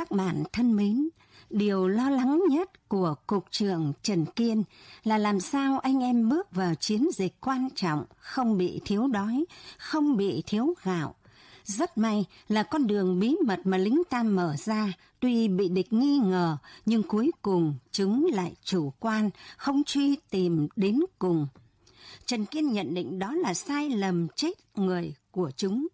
Các bạn thân mến, điều lo lắng nhất của Cục trưởng Trần Kiên là làm sao anh em bước vào chiến dịch quan trọng, không bị thiếu đói, không bị thiếu gạo. Rất may là con đường bí mật mà lính ta mở ra, tuy bị địch nghi ngờ, nhưng cuối cùng chúng lại chủ quan, không truy tìm đến cùng. Trần Kiên nhận định đó là sai lầm chết người của chúng.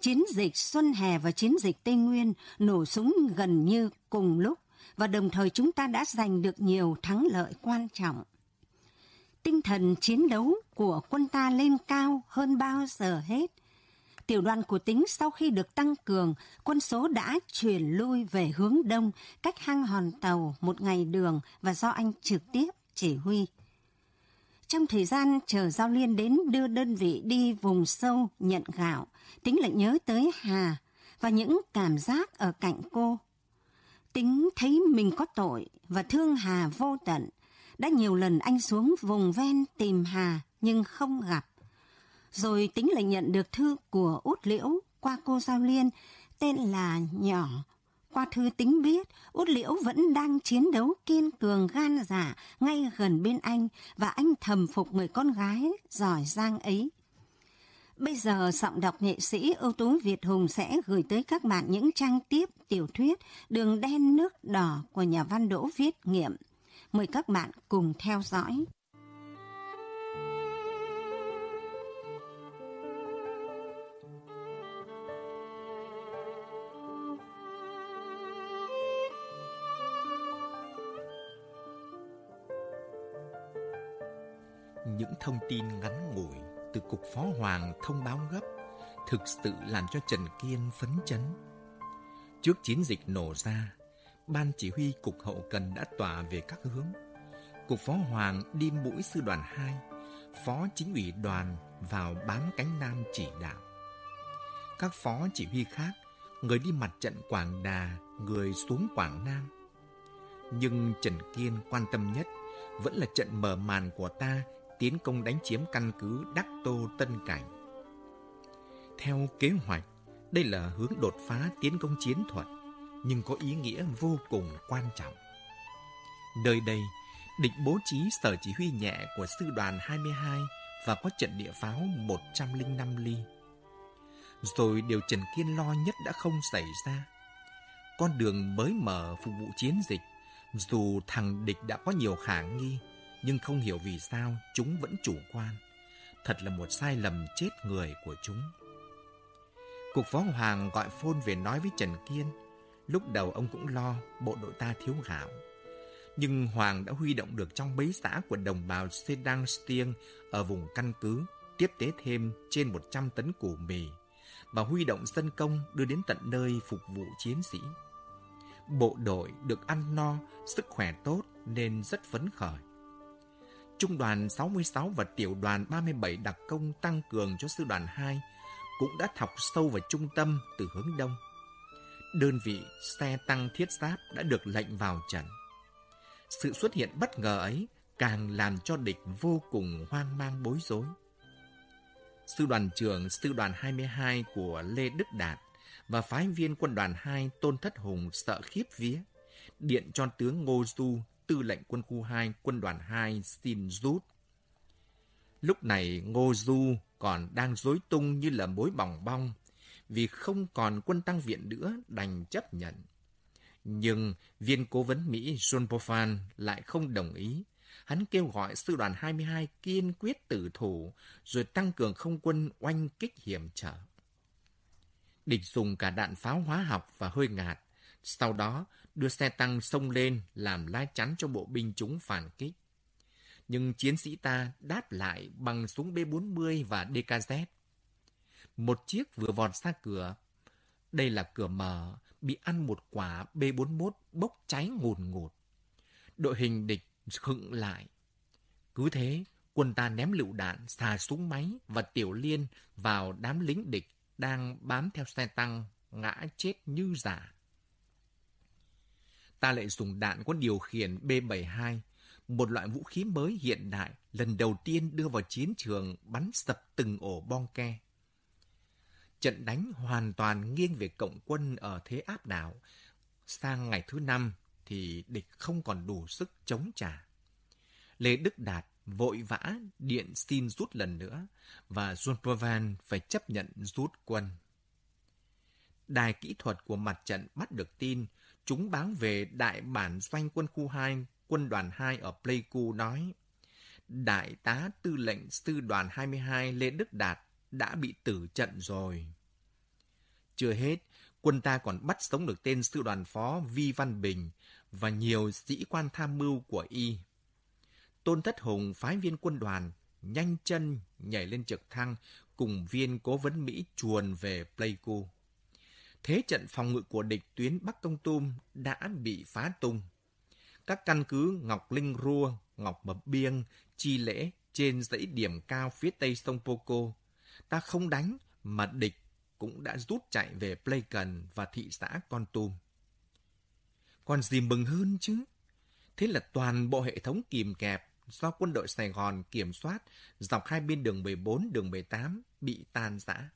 Chiến dịch Xuân Hè và chiến dịch Tây Nguyên nổ súng gần như cùng lúc và đồng thời chúng ta đã giành được nhiều thắng lợi quan trọng. Tinh thần chiến đấu của quân ta lên cao hơn bao giờ hết. Tiểu đoàn của tính sau khi được tăng cường, quân số đã chuyển lui về hướng đông, cách hang hòn tàu một ngày đường và do anh trực tiếp chỉ huy. Trong thời gian chờ Giao Liên đến đưa đơn vị đi vùng sâu nhận gạo, tính lại nhớ tới Hà và những cảm giác ở cạnh cô. Tính thấy mình có tội và thương Hà vô tận. Đã nhiều lần anh xuống vùng ven tìm Hà nhưng không gặp. Rồi tính lại nhận được thư của út liễu qua cô Giao Liên tên là Nhỏ. Qua thư tính biết, út liễu vẫn đang chiến đấu kiên cường gan dạ ngay gần bên anh và anh thầm phục người con gái giỏi giang ấy. Bây giờ giọng đọc nghệ sĩ ưu tú Việt Hùng sẽ gửi tới các bạn những trang tiếp tiểu thuyết Đường đen nước đỏ của nhà văn Đỗ Viết Nghiệm. Mời các bạn cùng theo dõi. Những thông tin ngắn ngủi từ cục phó hoàng thông báo gấp thực sự làm cho Trần Kiên phấn chấn. Trước chiến dịch nổ ra, ban chỉ huy cục hậu cần đã tỏa về các hướng. Cục phó hoàng đi mũi sư đoàn 2, phó chính ủy đoàn vào bám cánh nam chỉ đạo. Các phó chỉ huy khác, người đi mặt trận Quảng Đà, người xuống Quảng Nam. Nhưng Trần Kiên quan tâm nhất vẫn là trận mở màn của ta tiến công đánh chiếm căn cứ Đắc Tô Tân Cảnh. Theo kế hoạch, đây là hướng đột phá tiến công chiến thuật, nhưng có ý nghĩa vô cùng quan trọng. Nơi đây, địch bố trí sở chỉ huy nhẹ của sư đoàn 22 và có trận địa pháo 105 ly. Rồi điều Trần Kiên lo nhất đã không xảy ra. Con đường mới mở phục vụ chiến dịch, dù thằng địch đã có nhiều khả nghi, nhưng không hiểu vì sao chúng vẫn chủ quan. Thật là một sai lầm chết người của chúng. Cục phó Hoàng gọi phone về nói với Trần Kiên. Lúc đầu ông cũng lo bộ đội ta thiếu gạo. Nhưng Hoàng đã huy động được trong mấy xã của đồng bào Sedang Stiêng ở vùng căn cứ, tiếp tế thêm trên 100 tấn củ mì và huy động dân công đưa đến tận nơi phục vụ chiến sĩ. Bộ đội được ăn no, sức khỏe tốt nên rất phấn khởi. Trung đoàn 66 và tiểu đoàn 37 đặc công tăng cường cho sư đoàn 2 cũng đã thọc sâu vào trung tâm từ hướng đông. Đơn vị xe tăng thiết giáp đã được lệnh vào trận. Sự xuất hiện bất ngờ ấy càng làm cho địch vô cùng hoang mang bối rối. Sư đoàn trưởng sư đoàn 22 của Lê Đức Đạt và phái viên quân đoàn 2 Tôn Thất Hùng sợ khiếp vía, điện cho tướng Ngô Du tư lệnh quân khu 2, quân đoàn 2 xin rút. Lúc này Ngô Du còn đang rối tung như là mối bòng bong, vì không còn quân tăng viện nữa đành chấp nhận. Nhưng viên cố vấn Mỹ John Bofan lại không đồng ý. Hắn kêu gọi sư đoàn 22 kiên quyết tử thủ, rồi tăng cường không quân oanh kích hiểm trở. Địch dùng cả đạn pháo hóa học và hơi ngạt. Sau đó, đưa xe tăng xông lên làm lá chắn cho bộ binh chúng phản kích. Nhưng chiến sĩ ta đáp lại bằng súng B-40 và DKZ. Một chiếc vừa vọt ra cửa. Đây là cửa mở, bị ăn một quả B-41 bốc cháy ngùn ngụt. Đội hình địch khựng lại. Cứ thế, quân ta ném lựu đạn, xà súng máy và tiểu liên vào đám lính địch đang bám theo xe tăng, ngã chết như giả ta lại dùng đạn có điều khiển B-72, một loại vũ khí mới hiện đại lần đầu tiên đưa vào chiến trường bắn sập từng ổ bong ke. Trận đánh hoàn toàn nghiêng về cộng quân ở thế áp đảo, sang ngày thứ năm thì địch không còn đủ sức chống trả. Lê Đức Đạt vội vã điện xin rút lần nữa và John Provan phải chấp nhận rút quân. Đài kỹ thuật của mặt trận bắt được tin, chúng báo về đại bản doanh quân khu 2, quân đoàn 2 ở Pleiku nói, Đại tá tư lệnh sư đoàn 22 Lê Đức Đạt đã bị tử trận rồi. Chưa hết, quân ta còn bắt sống được tên sư đoàn phó Vi Văn Bình và nhiều sĩ quan tham mưu của y. Tôn Thất Hùng phái viên quân đoàn nhanh chân nhảy lên trực thăng cùng viên cố vấn Mỹ chuồn về Pleiku. Thế trận phòng ngự của địch tuyến Bắc Công Tum đã bị phá tung. Các căn cứ Ngọc Linh Rua, Ngọc Mập Biêng, Chi Lễ trên dãy điểm cao phía tây sông Poco. Ta không đánh mà địch cũng đã rút chạy về Pleiken và thị xã Con Tum. Còn gì mừng hơn chứ? Thế là toàn bộ hệ thống kìm kẹp do quân đội Sài Gòn kiểm soát dọc hai bên đường 14, đường 18 bị tan rã.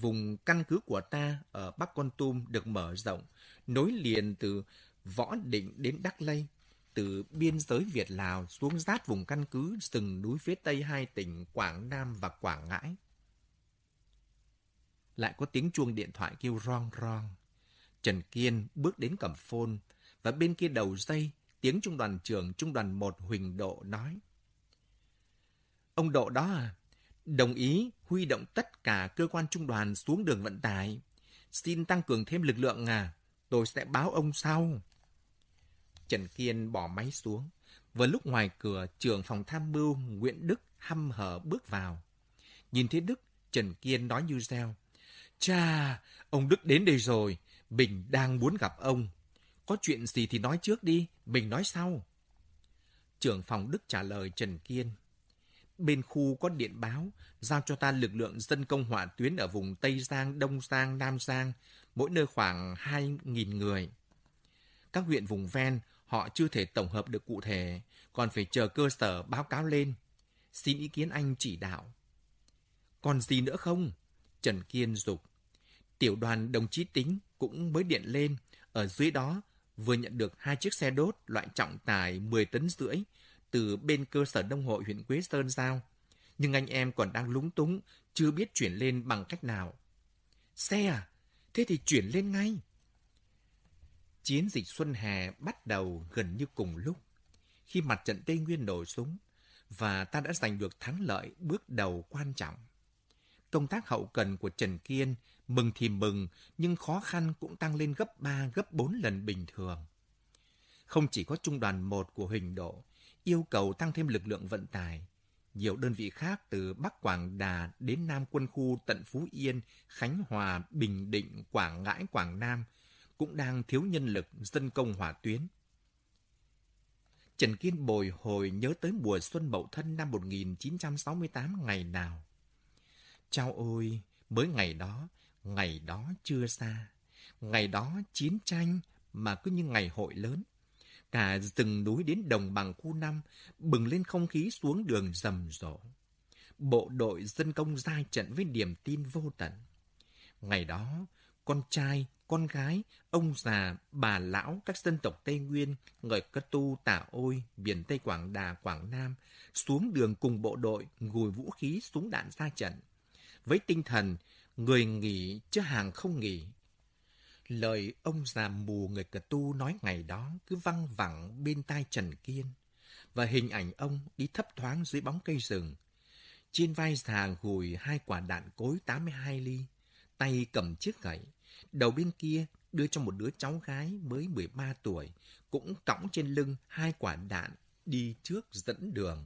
Vùng căn cứ của ta ở Bắc Con Tum được mở rộng, nối liền từ Võ Định đến Đắc Lây, từ biên giới Việt Lào xuống giáp vùng căn cứ rừng núi phía tây hai tỉnh Quảng Nam và Quảng Ngãi. Lại có tiếng chuông điện thoại kêu rong rong. Trần Kiên bước đến cầm phone và bên kia đầu dây tiếng trung đoàn trưởng trung đoàn 1 Huỳnh Độ nói. Ông Độ đó à, đồng ý huy động tất cả cơ quan trung đoàn xuống đường vận tải. Xin tăng cường thêm lực lượng à, tôi sẽ báo ông sau. Trần Kiên bỏ máy xuống. Vừa lúc ngoài cửa, trưởng phòng tham mưu Nguyễn Đức hăm hở bước vào. Nhìn thấy Đức, Trần Kiên nói như reo. Cha, ông Đức đến đây rồi. Bình đang muốn gặp ông. Có chuyện gì thì nói trước đi, bình nói sau. Trưởng phòng Đức trả lời Trần Kiên. Bên khu có điện báo, giao cho ta lực lượng dân công hỏa tuyến ở vùng Tây Giang, Đông Giang, Nam Giang, mỗi nơi khoảng 2.000 người. Các huyện vùng ven, họ chưa thể tổng hợp được cụ thể, còn phải chờ cơ sở báo cáo lên. Xin ý kiến anh chỉ đạo. Còn gì nữa không? Trần Kiên dục. Tiểu đoàn đồng chí Tính cũng mới điện lên. Ở dưới đó vừa nhận được hai chiếc xe đốt loại trọng tải 10 tấn rưỡi từ bên cơ sở nông hội huyện Quế Sơn giao. Nhưng anh em còn đang lúng túng, chưa biết chuyển lên bằng cách nào. Xe à? Thế thì chuyển lên ngay. Chiến dịch Xuân Hè bắt đầu gần như cùng lúc. Khi mặt trận Tây Nguyên nổ súng, và ta đã giành được thắng lợi bước đầu quan trọng. Công tác hậu cần của Trần Kiên mừng thì mừng, nhưng khó khăn cũng tăng lên gấp 3, gấp 4 lần bình thường. Không chỉ có trung đoàn 1 của Huỳnh Độ yêu cầu tăng thêm lực lượng vận tải, nhiều đơn vị khác từ Bắc Quảng Đà đến Nam quân khu tận Phú Yên, Khánh Hòa, Bình Định, Quảng Ngãi, Quảng Nam cũng đang thiếu nhân lực dân công hỏa tuyến. Trần Kiên bồi hồi nhớ tới mùa xuân Mậu Thân năm 1968 ngày nào. Chao ôi, mới ngày đó, ngày đó chưa xa. Ngày đó chiến tranh mà cứ như ngày hội lớn. Cả rừng núi đến đồng bằng khu năm bừng lên không khí xuống đường rầm rộ. Bộ đội dân công giai trận với niềm tin vô tận. Ngày đó, con trai, con gái, ông già, bà lão các dân tộc Tây Nguyên, người Cất Tu, Tả Ôi, miền Tây Quảng Đà, Quảng Nam xuống đường cùng bộ đội ngồi vũ khí súng đạn ra trận. Với tinh thần người nghỉ chứ hàng không nghỉ. Lời ông già mù người Cờ Tu nói ngày đó cứ văng vẳng bên tai Trần Kiên, và hình ảnh ông đi thấp thoáng dưới bóng cây rừng. Trên vai già gùi hai quả đạn cối 82 ly, tay cầm chiếc gậy, đầu bên kia đưa cho một đứa cháu gái mới 13 tuổi, cũng cõng trên lưng hai quả đạn đi trước dẫn đường.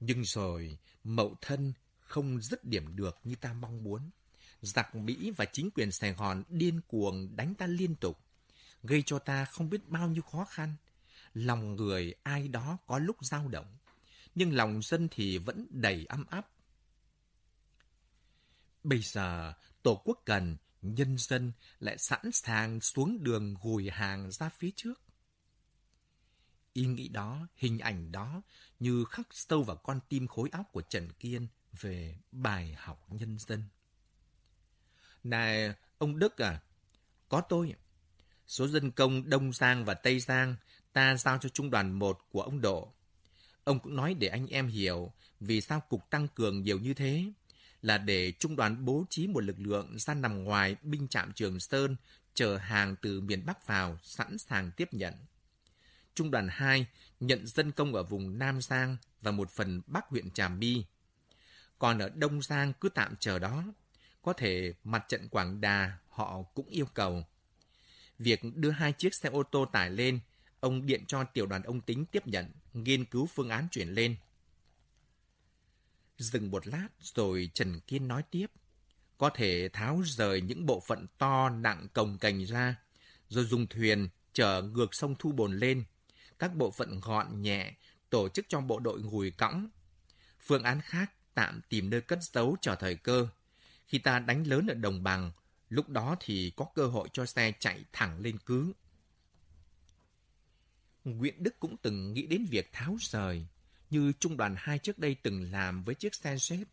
Nhưng rồi, mậu thân không dứt điểm được như ta mong muốn. Giặc Mỹ và chính quyền Sài Gòn điên cuồng đánh ta liên tục, gây cho ta không biết bao nhiêu khó khăn. Lòng người ai đó có lúc dao động, nhưng lòng dân thì vẫn đầy ấm áp. Bây giờ, Tổ quốc cần, nhân dân lại sẵn sàng xuống đường gùi hàng ra phía trước. Ý nghĩ đó, hình ảnh đó như khắc sâu vào con tim khối óc của Trần Kiên về bài học nhân dân. Này, ông Đức à, Có tôi. Số dân công Đông Giang và Tây Giang ta giao cho trung đoàn 1 của ông Độ. Ông cũng nói để anh em hiểu vì sao cục tăng cường nhiều như thế là để trung đoàn bố trí một lực lượng ra nằm ngoài binh trạm Trường Sơn chờ hàng từ miền Bắc vào sẵn sàng tiếp nhận. Trung đoàn 2 nhận dân công ở vùng Nam Giang và một phần Bắc huyện Trà My. Còn ở Đông Giang cứ tạm chờ đó. Có thể mặt trận Quảng Đà họ cũng yêu cầu. Việc đưa hai chiếc xe ô tô tải lên, ông điện cho tiểu đoàn ông Tính tiếp nhận, nghiên cứu phương án chuyển lên. Dừng một lát rồi Trần Kiên nói tiếp. Có thể tháo rời những bộ phận to nặng cồng cành ra, rồi dùng thuyền chở ngược sông Thu Bồn lên. Các bộ phận gọn nhẹ, tổ chức cho bộ đội ngùi cõng. Phương án khác tạm tìm nơi cất giấu chờ thời cơ. Khi ta đánh lớn ở đồng bằng, lúc đó thì có cơ hội cho xe chạy thẳng lên cứ. Nguyễn Đức cũng từng nghĩ đến việc tháo rời, như trung đoàn 2 trước đây từng làm với chiếc xe xếp,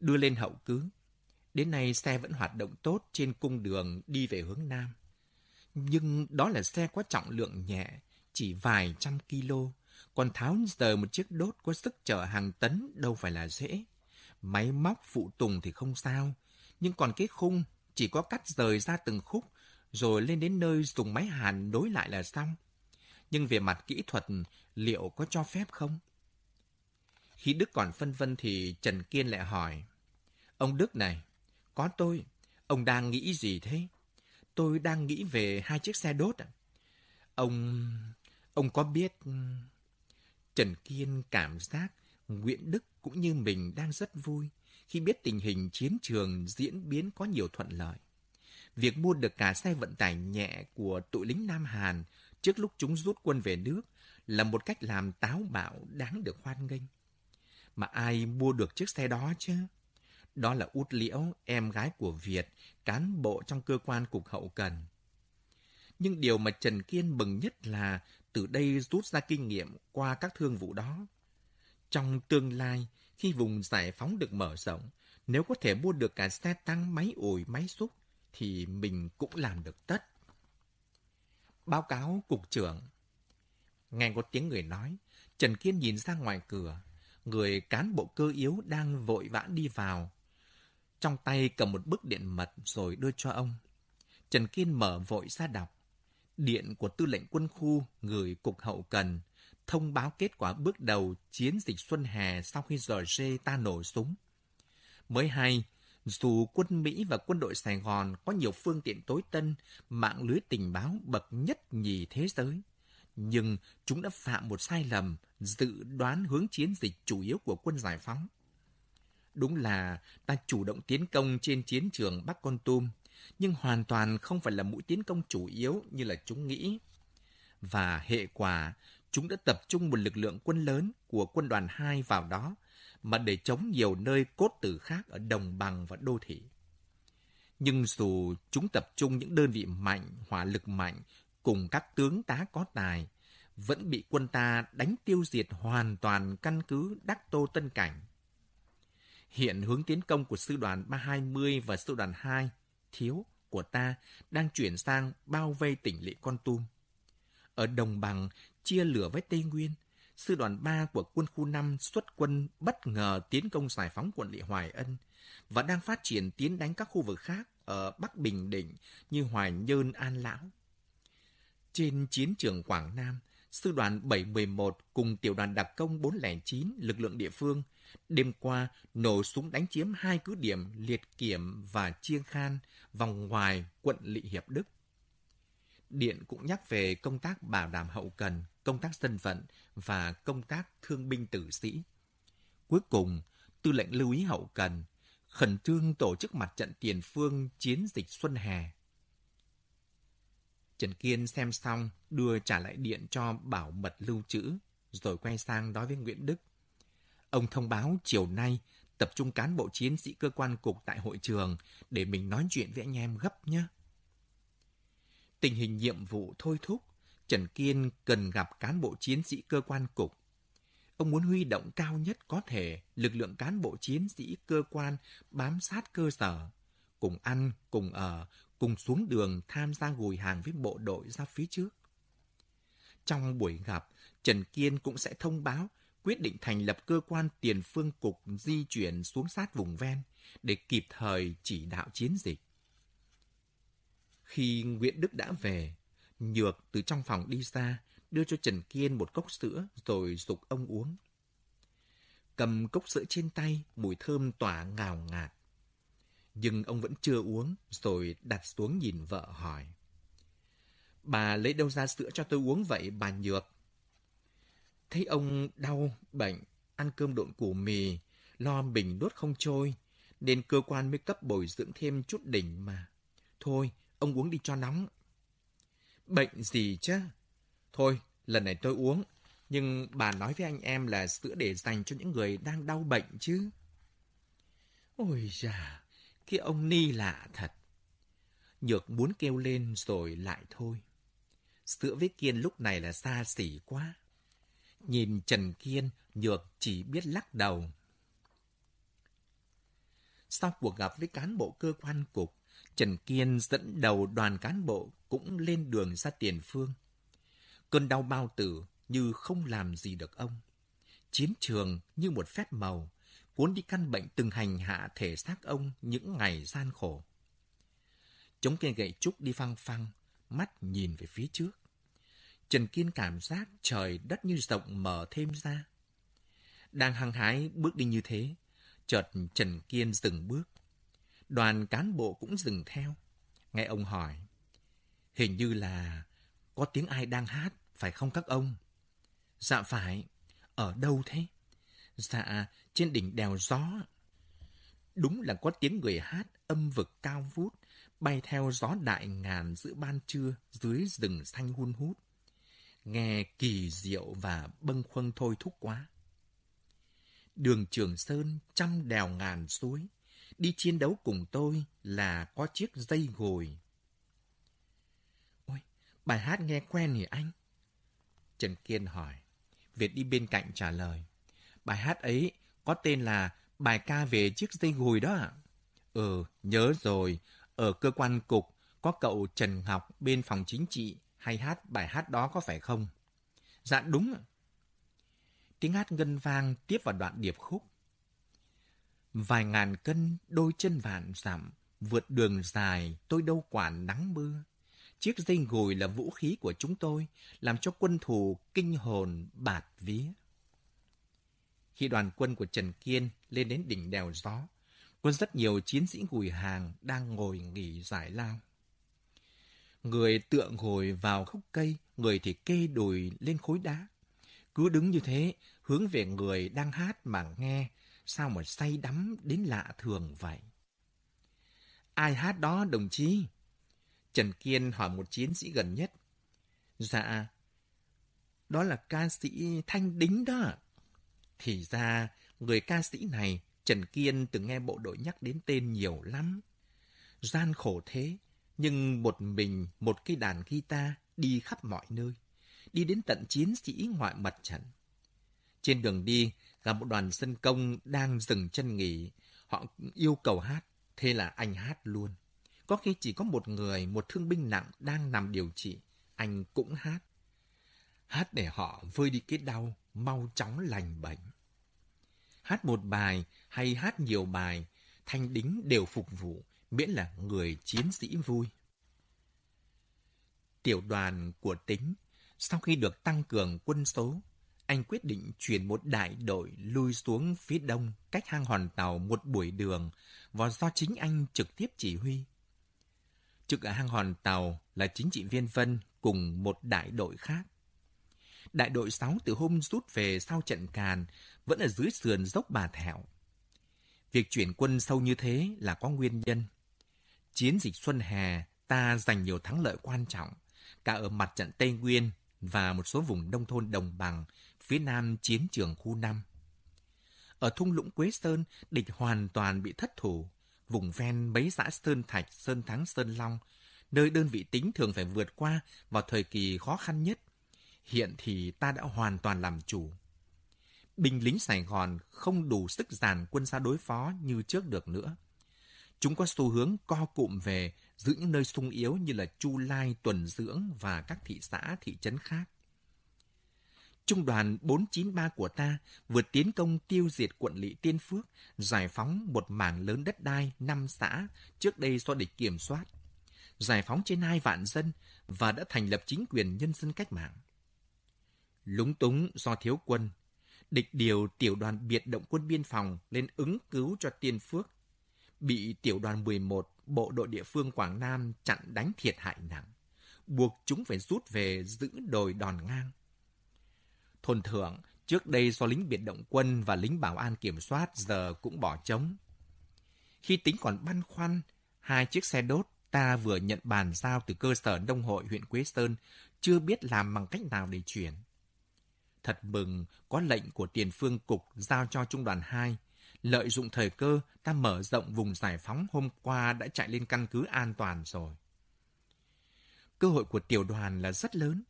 đưa lên hậu cứ. Đến nay xe vẫn hoạt động tốt trên cung đường đi về hướng Nam. Nhưng đó là xe có trọng lượng nhẹ, chỉ vài trăm kg, còn tháo rời một chiếc đốt có sức chở hàng tấn đâu phải là dễ. Máy móc phụ tùng thì không sao, nhưng còn cái khung chỉ có cắt rời ra từng khúc, rồi lên đến nơi dùng máy hàn nối lại là xong. Nhưng về mặt kỹ thuật, liệu có cho phép không? Khi Đức còn phân vân thì Trần Kiên lại hỏi. Ông Đức này, có tôi, ông đang nghĩ gì thế? Tôi đang nghĩ về hai chiếc xe đốt À? Ông... ông có biết... Trần Kiên cảm giác Nguyễn Đức cũng như mình đang rất vui khi biết tình hình chiến trường diễn biến có nhiều thuận lợi. Việc mua được cả xe vận tải nhẹ của tụi lính Nam Hàn trước lúc chúng rút quân về nước là một cách làm táo bạo đáng được hoan nghênh. Mà ai mua được chiếc xe đó chứ? Đó là Út Liễu, em gái của Việt, cán bộ trong cơ quan cục hậu cần. Nhưng điều mà Trần Kiên mừng nhất là từ đây rút ra kinh nghiệm qua các thương vụ đó. Trong tương lai, khi vùng giải phóng được mở rộng, nếu có thể mua được cả xe tăng máy ủi máy xúc, thì mình cũng làm được tất. Báo cáo cục trưởng. Nghe có tiếng người nói, Trần Kiên nhìn ra ngoài cửa. Người cán bộ cơ yếu đang vội vã đi vào. Trong tay cầm một bức điện mật rồi đưa cho ông. Trần Kiên mở vội ra đọc. Điện của tư lệnh quân khu gửi cục hậu cần thông báo kết quả bước đầu chiến dịch Xuân Hè sau khi G ta nổ súng. Mới hay, dù quân Mỹ và quân đội Sài Gòn có nhiều phương tiện tối tân, mạng lưới tình báo bậc nhất nhì thế giới, nhưng chúng đã phạm một sai lầm dự đoán hướng chiến dịch chủ yếu của quân giải phóng. Đúng là ta chủ động tiến công trên chiến trường Bắc Con Tum, nhưng hoàn toàn không phải là mũi tiến công chủ yếu như là chúng nghĩ. Và hệ quả, chúng đã tập trung một lực lượng quân lớn của quân đoàn 2 vào đó, mà để chống nhiều nơi cốt tử khác ở đồng bằng và đô thị. Nhưng dù chúng tập trung những đơn vị mạnh, hỏa lực mạnh, cùng các tướng tá có tài, vẫn bị quân ta đánh tiêu diệt hoàn toàn căn cứ Đắc Tô Tân Cảnh. Hiện hướng tiến công của sư đoàn 320 và sư đoàn 2 thiếu của ta đang chuyển sang bao vây tỉnh lỵ Con Tum. Ở đồng bằng, chia lửa với Tây Nguyên, sư đoàn 3 của quân khu 5 xuất quân bất ngờ tiến công giải phóng quận lỵ Hoài Ân và đang phát triển tiến đánh các khu vực khác ở Bắc Bình Định như Hoài Nhơn, An Lão. Trên chiến trường Quảng Nam, sư đoàn 711 cùng tiểu đoàn đặc công 409 lực lượng địa phương đêm qua nổ súng đánh chiếm hai cứ điểm Liệt Kiểm và Chiêng Khan vòng ngoài quận Lỵ Hiệp Đức. Điện cũng nhắc về công tác bảo đảm hậu cần, công tác dân vận và công tác thương binh tử sĩ. Cuối cùng, tư lệnh lưu ý hậu cần, khẩn trương tổ chức mặt trận tiền phương chiến dịch Xuân Hè. Trần Kiên xem xong, đưa trả lại điện cho bảo mật lưu trữ, rồi quay sang nói với Nguyễn Đức. Ông thông báo chiều nay tập trung cán bộ chiến sĩ cơ quan cục tại hội trường để mình nói chuyện với anh em gấp nhé. Tình hình nhiệm vụ thôi thúc, Trần Kiên cần gặp cán bộ chiến sĩ cơ quan cục. Ông muốn huy động cao nhất có thể lực lượng cán bộ chiến sĩ cơ quan bám sát cơ sở, cùng ăn, cùng ở, cùng xuống đường tham gia gùi hàng với bộ đội ra phía trước. Trong buổi gặp, Trần Kiên cũng sẽ thông báo quyết định thành lập cơ quan tiền phương cục di chuyển xuống sát vùng ven để kịp thời chỉ đạo chiến dịch. Khi Nguyễn Đức đã về, Nhược từ trong phòng đi ra, đưa cho Trần Kiên một cốc sữa rồi dục ông uống. Cầm cốc sữa trên tay, mùi thơm tỏa ngào ngạt. Nhưng ông vẫn chưa uống, rồi đặt xuống nhìn vợ hỏi. Bà lấy đâu ra sữa cho tôi uống vậy, bà Nhược? Thấy ông đau, bệnh, ăn cơm độn củ mì, lo bình đốt không trôi, nên cơ quan mới cấp bồi dưỡng thêm chút đỉnh mà. Thôi, ông uống đi cho nóng. Bệnh gì chứ? Thôi, lần này tôi uống, nhưng bà nói với anh em là sữa để dành cho những người đang đau bệnh chứ. Ôi da, cái ông Ni lạ thật. Nhược muốn kêu lên rồi lại thôi. Sữa với Kiên lúc này là xa xỉ quá. Nhìn Trần Kiên, Nhược chỉ biết lắc đầu. Sau cuộc gặp với cán bộ cơ quan cục, Trần Kiên dẫn đầu đoàn cán bộ cũng lên đường ra tiền phương. Cơn đau bao tử như không làm gì được ông. Chiến trường như một phép màu, cuốn đi căn bệnh từng hành hạ thể xác ông những ngày gian khổ. Chống cây gậy trúc đi phăng phăng, mắt nhìn về phía trước. Trần Kiên cảm giác trời đất như rộng mở thêm ra. Đang hăng hái bước đi như thế, chợt Trần Kiên dừng bước. Đoàn cán bộ cũng dừng theo. Nghe ông hỏi, hình như là có tiếng ai đang hát, phải không các ông? Dạ phải, ở đâu thế? Dạ, trên đỉnh đèo gió. Đúng là có tiếng người hát âm vực cao vút, bay theo gió đại ngàn giữa ban trưa dưới rừng xanh hun hút. Nghe kỳ diệu và bâng khuâng thôi thúc quá. Đường Trường Sơn trăm đèo ngàn suối, đi chiến đấu cùng tôi là có chiếc dây gồi. Ôi, bài hát nghe quen nhỉ anh? Trần Kiên hỏi. Việt đi bên cạnh trả lời. Bài hát ấy có tên là bài ca về chiếc dây gùi đó ạ. Ừ, nhớ rồi. Ở cơ quan cục có cậu Trần Ngọc bên phòng chính trị hay hát bài hát đó có phải không? Dạ đúng. Tiếng hát ngân vang tiếp vào đoạn điệp khúc. Vài ngàn cân đôi chân vạn dặm, vượt đường dài tôi đâu quản nắng mưa. Chiếc dây gùi là vũ khí của chúng tôi, làm cho quân thù kinh hồn bạt vía. Khi đoàn quân của Trần Kiên lên đến đỉnh đèo gió, có rất nhiều chiến sĩ gùi hàng đang ngồi nghỉ giải lao. Người tựa ngồi vào khúc cây, người thì kê đùi lên khối đá. Cứ đứng như thế, hướng về người đang hát mà nghe, sao mà say đắm đến lạ thường vậy? Ai hát đó đồng chí? Trần Kiên hỏi một chiến sĩ gần nhất. Dạ, đó là ca sĩ Thanh Đính đó. Thì ra, người ca sĩ này, Trần Kiên từng nghe bộ đội nhắc đến tên nhiều lắm. Gian khổ thế, nhưng một mình một cây đàn guitar đi khắp mọi nơi, đi đến tận chiến sĩ ngoại mặt trận. Trên đường đi, gặp một đoàn dân công đang dừng chân nghỉ, họ yêu cầu hát, thế là anh hát luôn. Có khi chỉ có một người, một thương binh nặng đang nằm điều trị, anh cũng hát. Hát để họ vơi đi cái đau, mau chóng lành bệnh. Hát một bài hay hát nhiều bài, thanh đính đều phục vụ, miễn là người chiến sĩ vui. Tiểu đoàn của tính, sau khi được tăng cường quân số, anh quyết định chuyển một đại đội lui xuống phía đông cách hang hòn tàu một buổi đường và do chính anh trực tiếp chỉ huy. Trực ở hang hòn tàu là chính trị viên Vân cùng một đại đội khác. Đại đội 6 từ hôm rút về sau trận càn vẫn ở dưới sườn dốc bà Thẹo. Việc chuyển quân sâu như thế là có nguyên nhân. Chiến dịch Xuân Hè ta giành nhiều thắng lợi quan trọng, cả ở mặt trận Tây Nguyên và một số vùng nông thôn đồng bằng phía nam chiến trường khu 5. Ở thung lũng Quế Sơn, địch hoàn toàn bị thất thủ, vùng ven mấy xã Sơn Thạch, Sơn Thắng, Sơn Long, nơi đơn vị tính thường phải vượt qua vào thời kỳ khó khăn nhất. Hiện thì ta đã hoàn toàn làm chủ. Binh lính Sài Gòn không đủ sức dàn quân ra đối phó như trước được nữa. Chúng có xu hướng co cụm về giữ những nơi sung yếu như là Chu Lai, Tuần Dưỡng và các thị xã, thị trấn khác. Trung đoàn 493 của ta vừa tiến công tiêu diệt quận lỵ Tiên Phước, giải phóng một mảng lớn đất đai năm xã trước đây do địch kiểm soát, giải phóng trên hai vạn dân và đã thành lập chính quyền nhân dân cách mạng. Lúng túng do thiếu quân, địch điều tiểu đoàn biệt động quân biên phòng lên ứng cứu cho Tiên Phước, bị tiểu đoàn 11 bộ đội địa phương Quảng Nam chặn đánh thiệt hại nặng, buộc chúng phải rút về giữ đồi đòn ngang. Thôn thượng trước đây do lính biệt động quân và lính bảo an kiểm soát giờ cũng bỏ trống. Khi tính còn băn khoăn, hai chiếc xe đốt ta vừa nhận bàn giao từ cơ sở nông hội huyện Quế Sơn chưa biết làm bằng cách nào để chuyển. Thật mừng có lệnh của tiền phương cục giao cho trung đoàn 2. Lợi dụng thời cơ, ta mở rộng vùng giải phóng hôm qua đã chạy lên căn cứ an toàn rồi. Cơ hội của tiểu đoàn là rất lớn,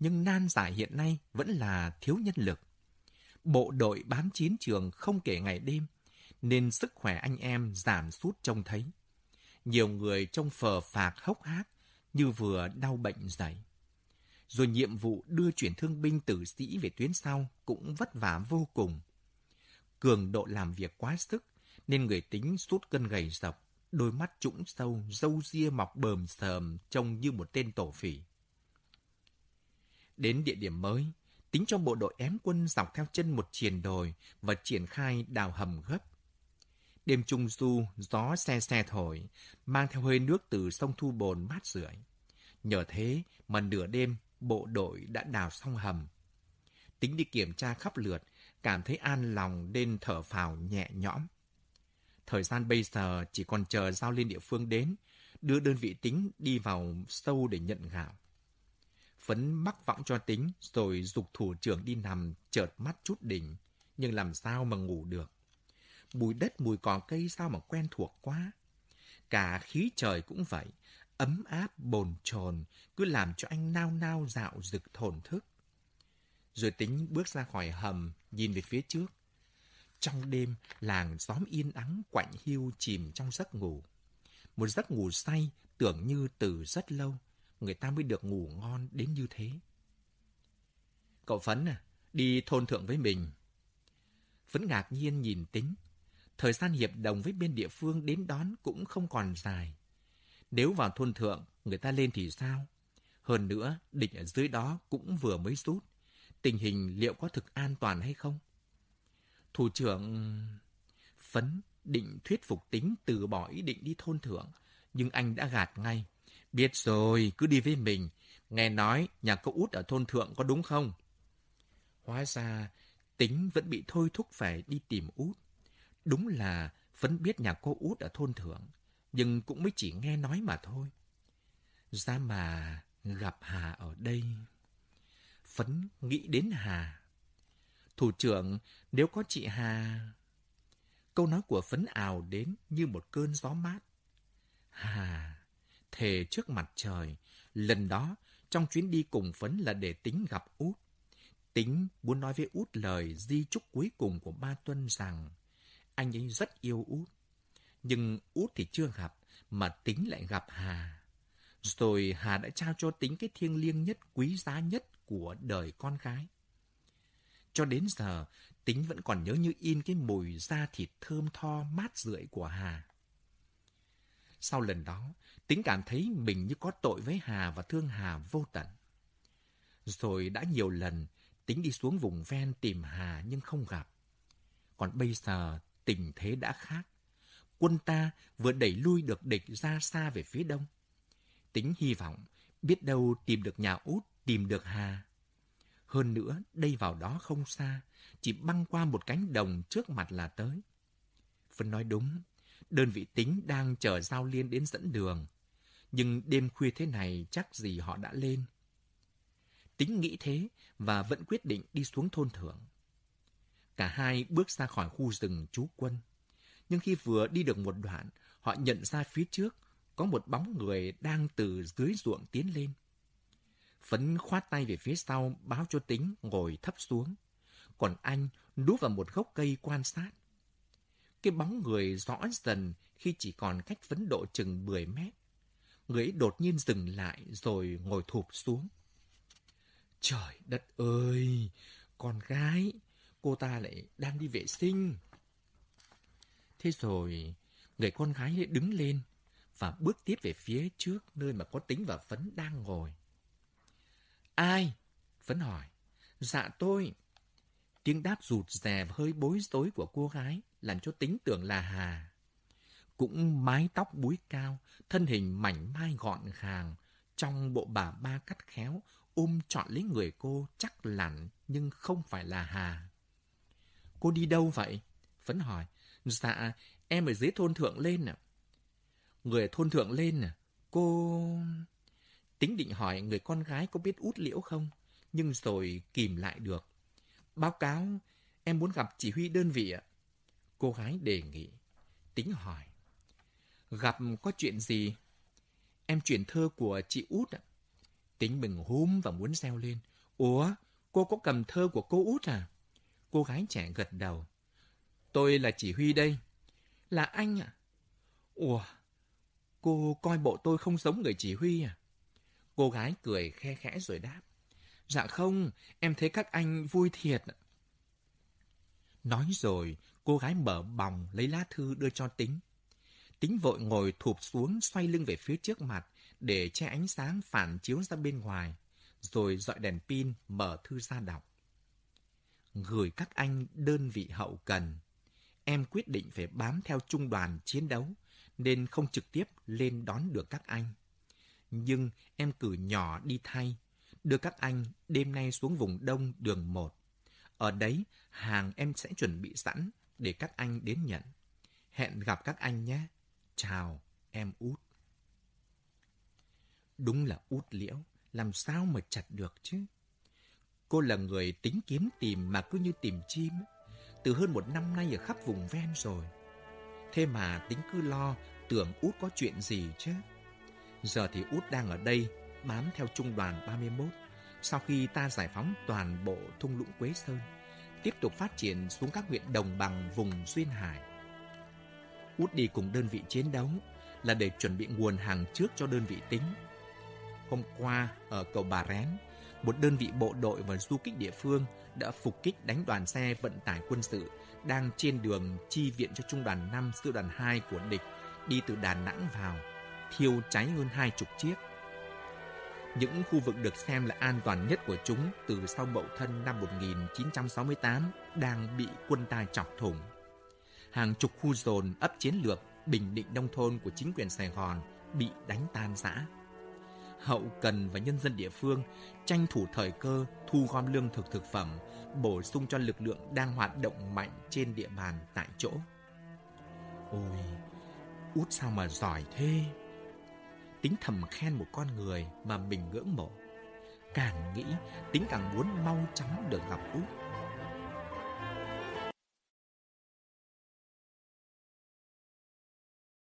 nhưng nan giải hiện nay vẫn là thiếu nhân lực. Bộ đội bám chiến trường không kể ngày đêm, nên sức khỏe anh em giảm sút trông thấy. Nhiều người trông phờ phạc hốc hác như vừa đau bệnh dậy. Rồi nhiệm vụ đưa chuyển thương binh tử sĩ về tuyến sau cũng vất vả vô cùng. Cường độ làm việc quá sức, nên người tính sút cân gầy dọc, đôi mắt trũng sâu, râu ria mọc bờm sờm, trông như một tên tổ phỉ. Đến địa điểm mới, tính cho bộ đội ém quân dọc theo chân một triền đồi và triển khai đào hầm gấp. Đêm trung du, gió xe xe thổi, mang theo hơi nước từ sông Thu Bồn mát rượi. Nhờ thế mà nửa đêm, bộ đội đã đào xong hầm. Tính đi kiểm tra khắp lượt, cảm thấy an lòng nên thở phào nhẹ nhõm. Thời gian bây giờ chỉ còn chờ giao liên địa phương đến, đưa đơn vị tính đi vào sâu để nhận gạo. Phấn mắc võng cho tính, rồi dục thủ trưởng đi nằm, chợt mắt chút đỉnh. Nhưng làm sao mà ngủ được? Mùi đất, mùi cỏ cây sao mà quen thuộc quá. Cả khí trời cũng vậy, ấm áp, bồn chồn, cứ làm cho anh nao nao dạo rực thổn thức. Rồi tính bước ra khỏi hầm, nhìn về phía trước. Trong đêm, làng xóm yên ắng quạnh hiu chìm trong giấc ngủ. Một giấc ngủ say tưởng như từ rất lâu, người ta mới được ngủ ngon đến như thế. Cậu Phấn à, đi thôn thượng với mình. Phấn ngạc nhiên nhìn tính. Thời gian hiệp đồng với bên địa phương đến đón cũng không còn dài. Nếu vào thôn thượng, người ta lên thì sao? Hơn nữa, địch ở dưới đó cũng vừa mới rút. Tình hình liệu có thực an toàn hay không? Thủ trưởng Phấn định thuyết phục tính từ bỏ ý định đi thôn thượng, nhưng anh đã gạt ngay. Biết rồi, cứ đi với mình. Nghe nói nhà cậu út ở thôn thượng có đúng không? Hóa ra, tính vẫn bị thôi thúc phải đi tìm út. Đúng là vẫn biết nhà cô út ở thôn thượng, nhưng cũng mới chỉ nghe nói mà thôi. Ra mà gặp Hà ở đây. Phấn nghĩ đến Hà. Thủ trưởng, nếu có chị Hà... Câu nói của Phấn ào đến như một cơn gió mát. Hà thề trước mặt trời. Lần đó, trong chuyến đi cùng Phấn là để tính gặp út. Tính muốn nói với út lời di chúc cuối cùng của ba Tuân rằng anh ấy rất yêu út. Nhưng út thì chưa gặp, mà tính lại gặp Hà. Rồi Hà đã trao cho tính cái thiêng liêng nhất, quý giá nhất của đời con gái. Cho đến giờ, tính vẫn còn nhớ như in cái mùi da thịt thơm tho mát rượi của Hà. Sau lần đó, Tính cảm thấy mình như có tội với Hà và thương Hà vô tận. Rồi đã nhiều lần, Tính đi xuống vùng ven tìm Hà nhưng không gặp. Còn bây giờ, tình thế đã khác. Quân ta vừa đẩy lui được địch ra xa về phía đông. Tính hy vọng, biết đâu tìm được nhà út, tìm được Hà. Hơn nữa, đây vào đó không xa, chỉ băng qua một cánh đồng trước mặt là tới. Phân nói đúng, đơn vị tính đang chờ Giao Liên đến dẫn đường nhưng đêm khuya thế này chắc gì họ đã lên. Tính nghĩ thế và vẫn quyết định đi xuống thôn thượng. Cả hai bước ra khỏi khu rừng trú quân. Nhưng khi vừa đi được một đoạn, họ nhận ra phía trước có một bóng người đang từ dưới ruộng tiến lên. Phấn khoát tay về phía sau báo cho tính ngồi thấp xuống. Còn anh núp vào một gốc cây quan sát cái bóng người rõ dần khi chỉ còn cách vấn độ chừng 10 mét. Người ấy đột nhiên dừng lại rồi ngồi thụp xuống. Trời đất ơi, con gái, cô ta lại đang đi vệ sinh. Thế rồi, người con gái lại đứng lên và bước tiếp về phía trước nơi mà có tính và Phấn đang ngồi. Ai? Phấn hỏi. Dạ tôi. Tiếng đáp rụt rè và hơi bối rối của cô gái làm cho tính tưởng là Hà. Cũng mái tóc búi cao, thân hình mảnh mai gọn gàng, trong bộ bà ba cắt khéo, ôm trọn lấy người cô chắc lặn nhưng không phải là Hà. Cô đi đâu vậy? Phấn hỏi. Dạ, em ở dưới thôn thượng lên à. Người thôn thượng lên à? Cô... Tính định hỏi người con gái có biết út liễu không? Nhưng rồi kìm lại được. Báo cáo, em muốn gặp chỉ huy đơn vị ạ. Cô gái đề nghị. Tính hỏi. Gặp có chuyện gì? Em chuyển thơ của chị út ạ. Tính mừng húm và muốn reo lên. Ủa, cô có cầm thơ của cô út à? Cô gái trẻ gật đầu. Tôi là chỉ huy đây. Là anh ạ? À? Ủa, cô coi bộ tôi không giống người chỉ huy à? Cô gái cười khe khẽ rồi đáp. Dạ không, em thấy các anh vui thiệt. Nói rồi, cô gái mở bòng lấy lá thư đưa cho Tính. Tính vội ngồi thụp xuống xoay lưng về phía trước mặt để che ánh sáng phản chiếu ra bên ngoài, rồi dọi đèn pin mở thư ra đọc. Gửi các anh đơn vị hậu cần. Em quyết định phải bám theo trung đoàn chiến đấu, nên không trực tiếp lên đón được các anh. Nhưng em cử nhỏ đi thay, đưa các anh đêm nay xuống vùng đông đường 1. Ở đấy, hàng em sẽ chuẩn bị sẵn để các anh đến nhận. Hẹn gặp các anh nhé. Chào, em út. Đúng là út liễu, làm sao mà chặt được chứ? Cô là người tính kiếm tìm mà cứ như tìm chim, từ hơn một năm nay ở khắp vùng ven rồi. Thế mà tính cứ lo, tưởng út có chuyện gì chứ. Giờ thì út đang ở đây, bám theo trung đoàn 31, sau khi ta giải phóng toàn bộ thung lũng Quế Sơn, tiếp tục phát triển xuống các huyện đồng bằng vùng Duyên Hải. Út đi cùng đơn vị chiến đấu là để chuẩn bị nguồn hàng trước cho đơn vị tính. Hôm qua, ở cầu Bà Rén, một đơn vị bộ đội và du kích địa phương đã phục kích đánh đoàn xe vận tải quân sự đang trên đường chi viện cho trung đoàn 5 sư đoàn 2 của địch đi từ Đà Nẵng vào, thiêu cháy hơn hai chục chiếc. Những khu vực được xem là an toàn nhất của chúng từ sau Mậu Thân năm 1968 đang bị quân ta chọc thủng. Hàng chục khu dồn ấp chiến lược bình định nông thôn của chính quyền Sài Gòn bị đánh tan rã hậu cần và nhân dân địa phương tranh thủ thời cơ thu gom lương thực thực phẩm, bổ sung cho lực lượng đang hoạt động mạnh trên địa bàn tại chỗ. Ôi, út sao mà giỏi thế? Tính thầm khen một con người mà mình ngưỡng mộ. Càng nghĩ, tính càng muốn mau chóng được gặp út.